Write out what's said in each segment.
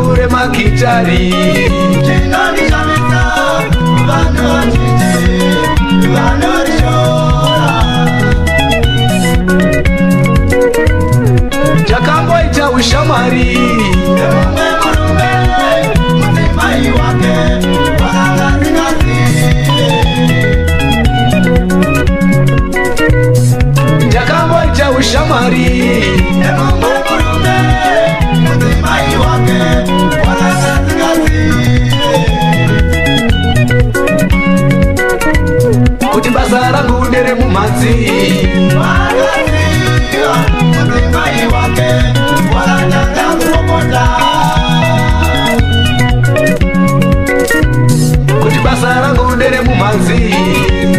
taure makitari Chinami.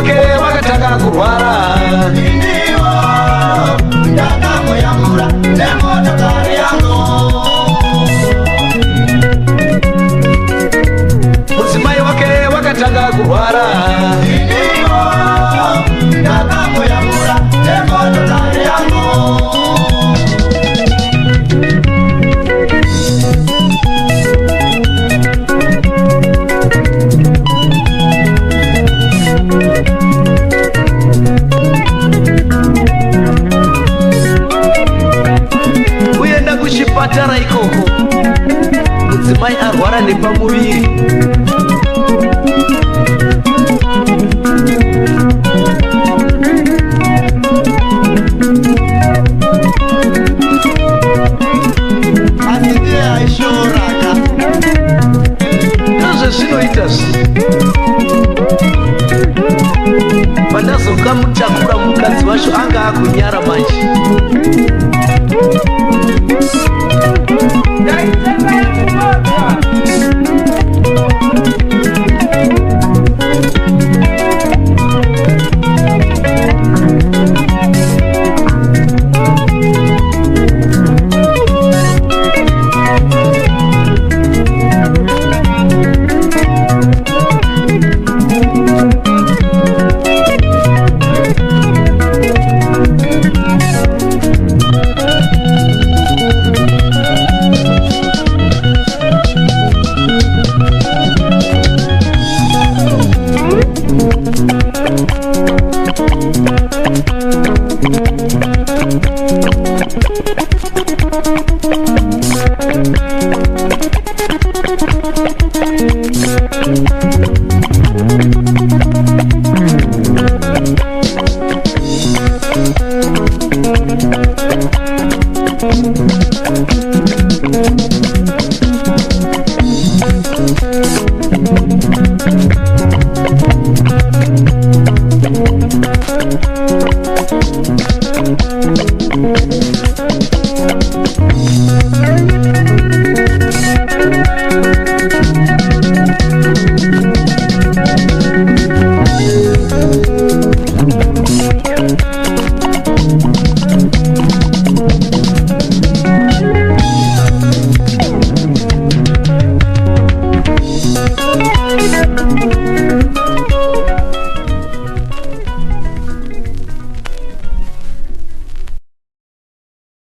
wake wakatanga kurwara yeah. mai arwara nepamuviri mandazokamutakura mukadzi wacho anga akunyara manje you Thank you.